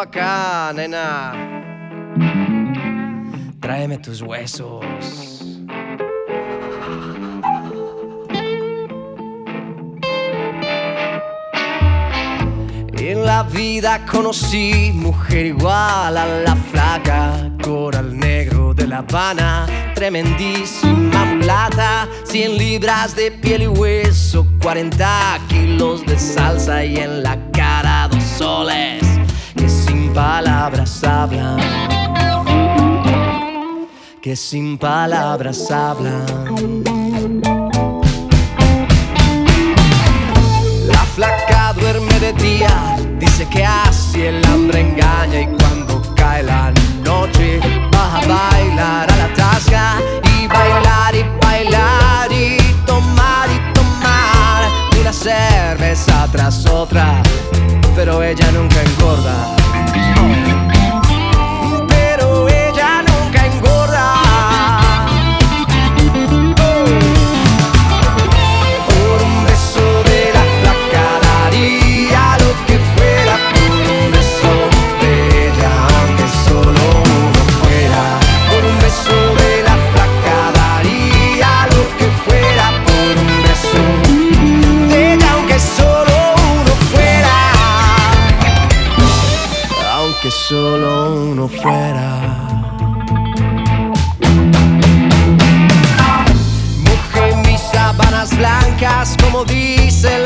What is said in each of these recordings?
acá, nena. Tráeme tus huesos. En la vida conocí mujer igual a la flaca, coral negro de La Habana, tremendísima mulata, 100 libras de piel y hueso, 40 kilos de salsa y en la cara dos soles palabras hablan. Que sin palabras hablan. La flaca duerme de día, dice que así el hambre engaña y cuando cae la noche vas a bailar a la tasca y bailar y bailar y tomar y tomar una cerveza tras otra, pero ella nunca engorda. solo uno fuera. Muje mis sábanas blancas, como dice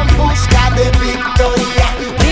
en busca de victoria.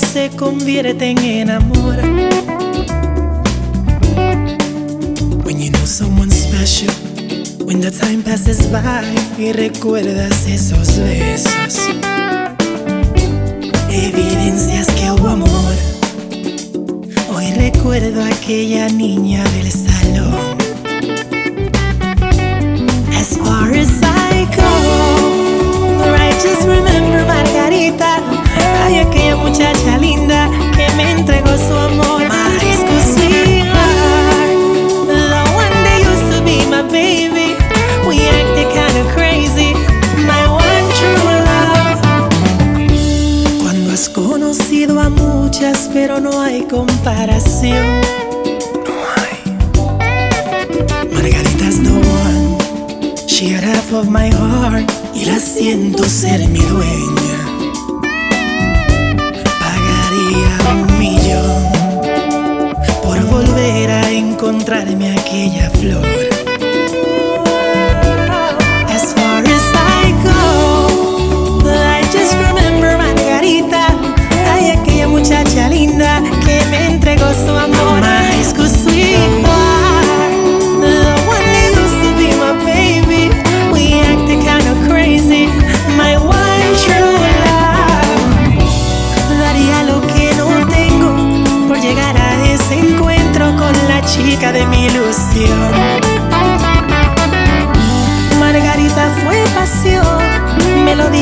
se convierten en amor. When you know someone special, when the time passes by y recuerdas esos besos, evidencias que hubo amor. Hoy recuerdo a aquella niña del salón. As far as I go, I just remember Margarita. Ay, aquella muchacha No hay. Margarita's the one. She half of my heart y la siento ser mi dueña. Pagaría un millón por volver a encontrarme aquella flor.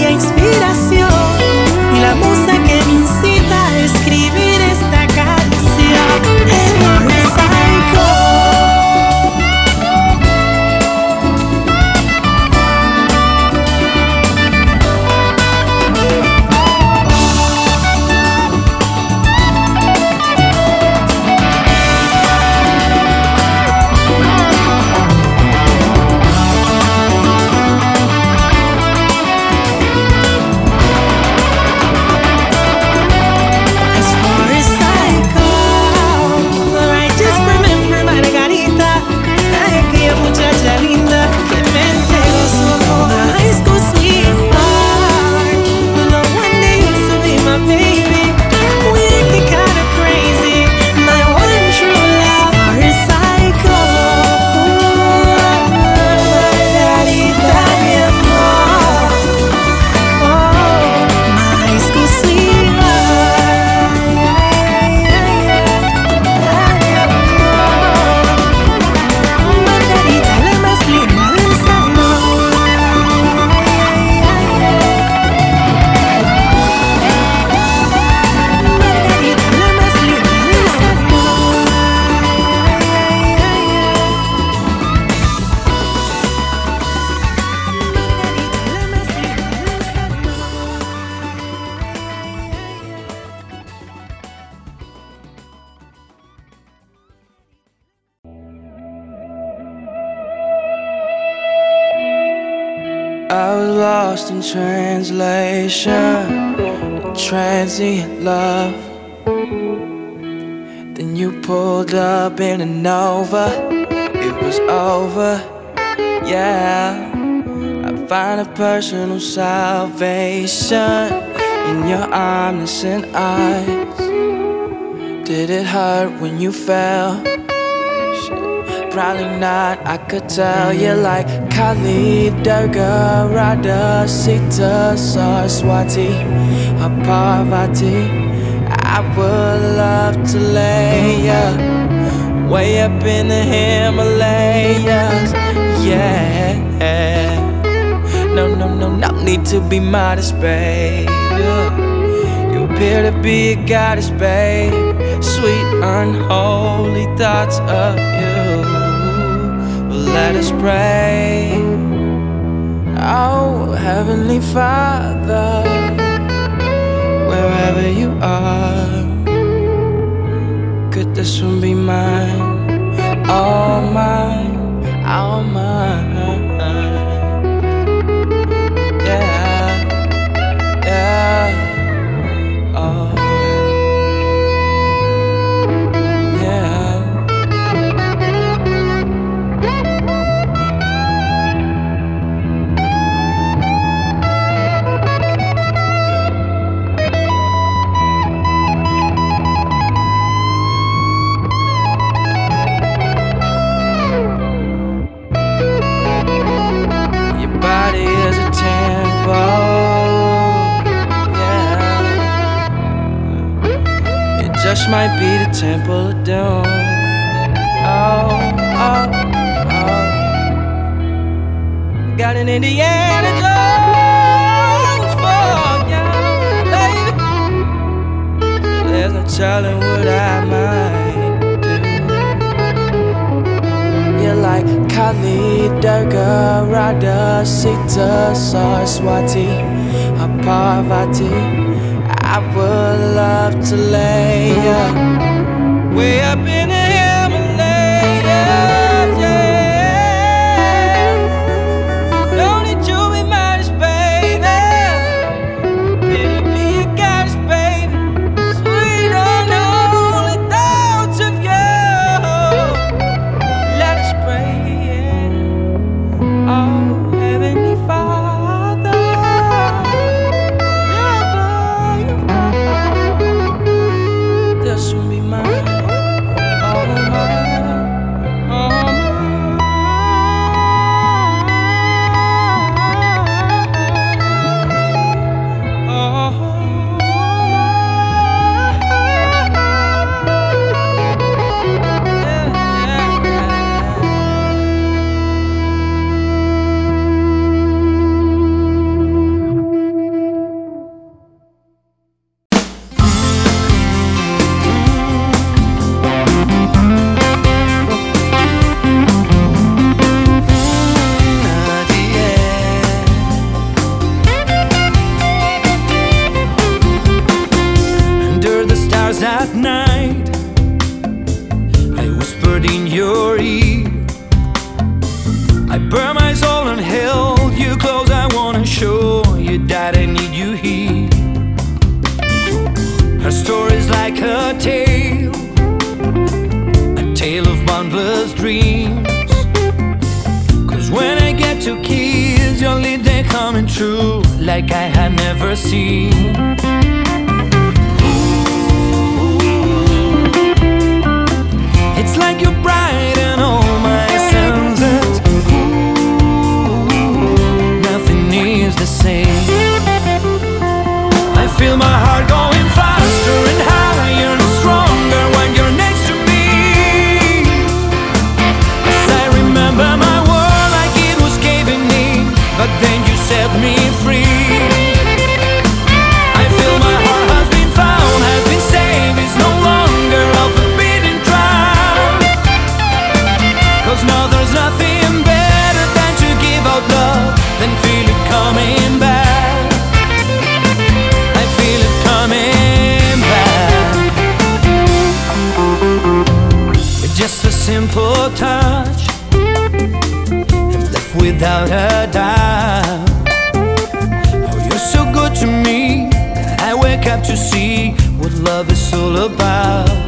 Pasión, lost in translation, transient love. Then you pulled up in a Nova, it was over, yeah. I find a personal salvation in your omniscient eyes. Did it hurt when you fell? Probably not, I could tell you like Kali, Durga, Radha, Sita, Saraswati, or Parvati. I would love to lay ya way up in the Himalayas, yeah. No, no, no, no need to be modest, babe. You appear to be a goddess, babe. Sweet, unholy thoughts of you. Let us pray. Oh, Heavenly Father, wherever you are, could this one be mine? All mine, all mine. Might be the temple of doom. Oh, oh, oh. Got an Indiana Jones for ya, baby. There's no telling what I might do. You're like Kali, Durga, Radha, Sita, Saraswati, Parvati. I would love to lay ya way up in stars at night, I whispered in your ear. I burned my soul and held you close. I wanna show you that I need you here. Her story's like a tale, a tale of boundless dreams. Cause when I get to kiss your lips, they're coming true like I had never seen. Feel my heart going faster and higher and stronger when you're next to me. I remember my world like it was but then you set me without a doubt. Oh, you're so good to me I wake up to see what love is all about.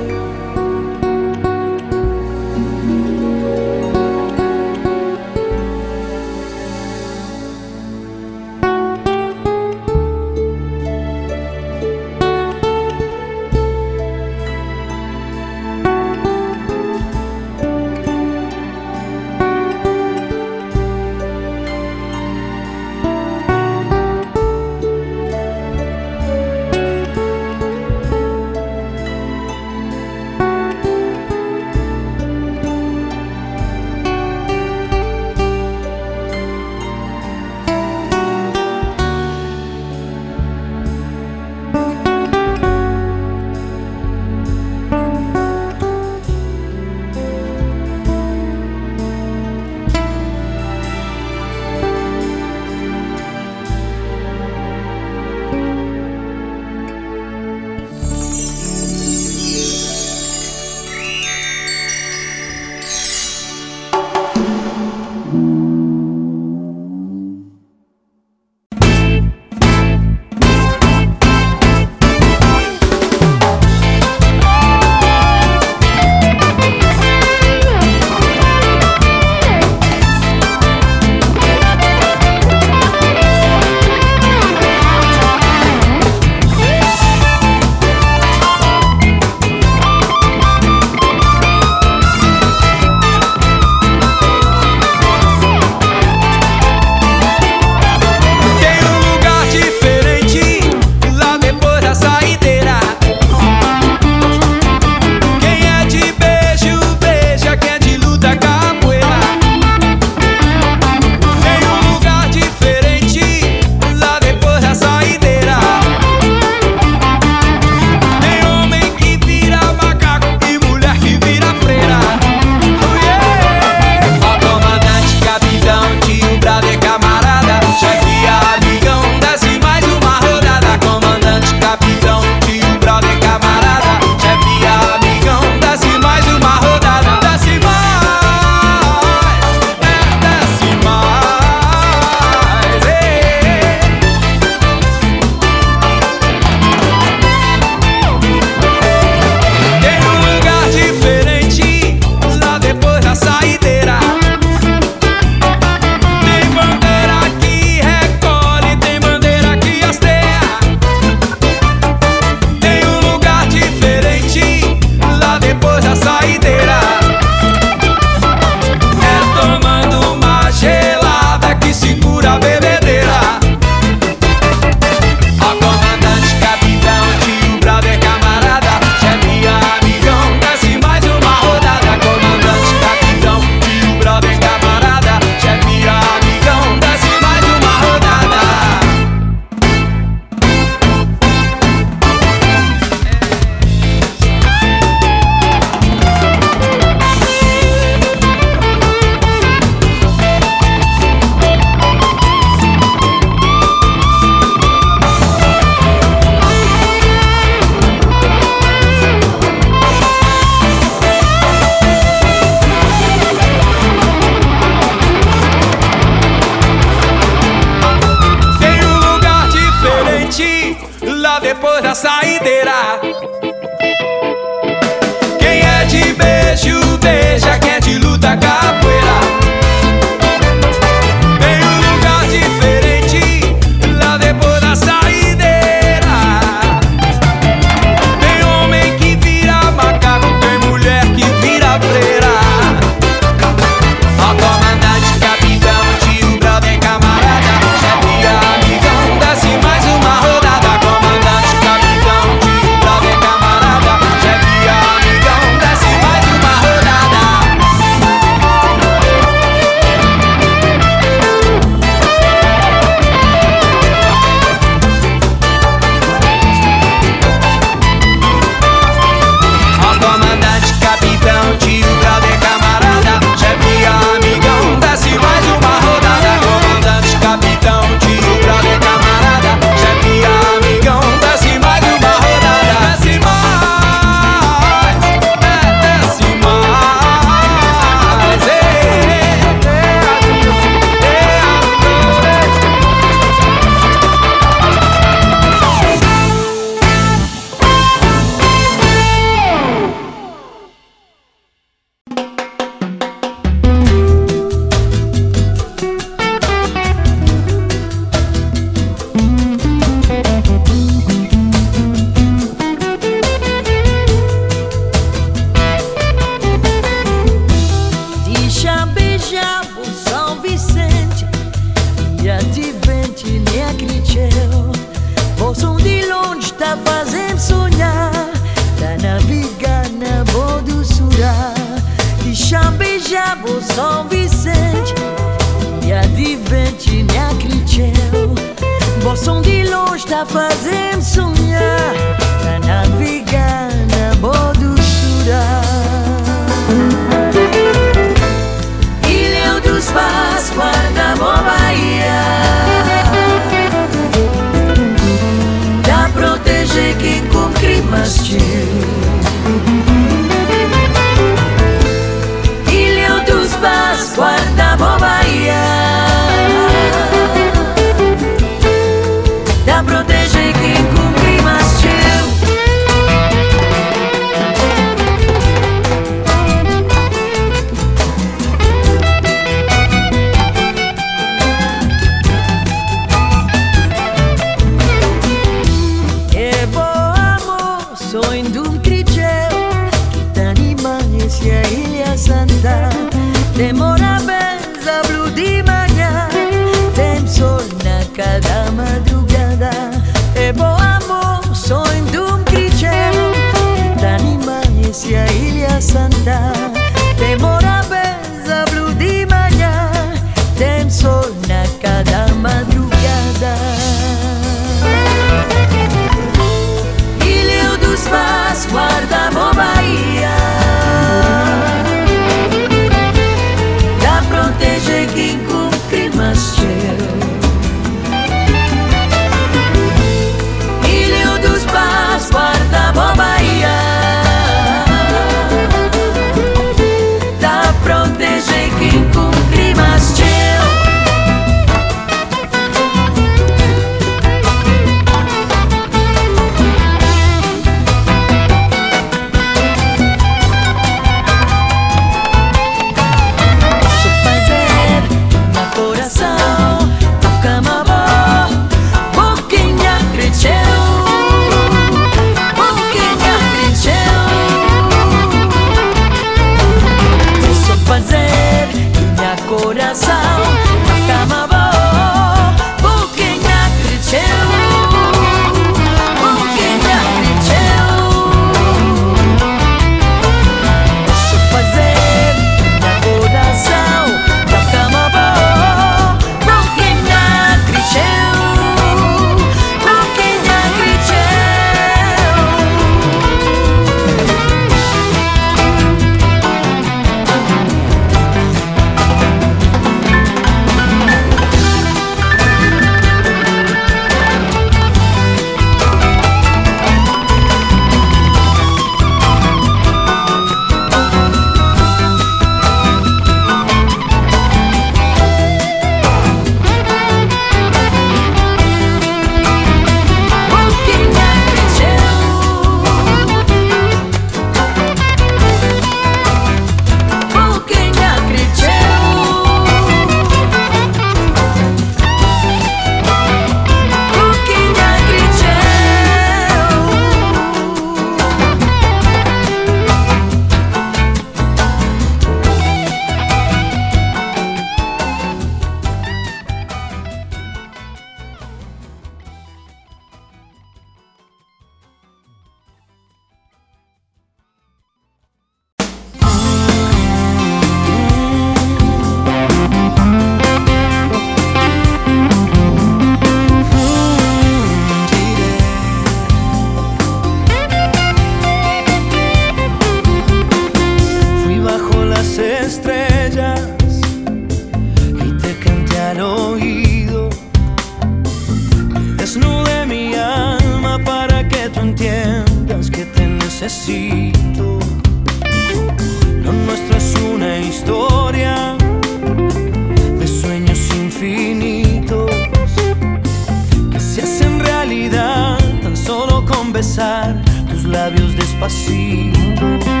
despacito.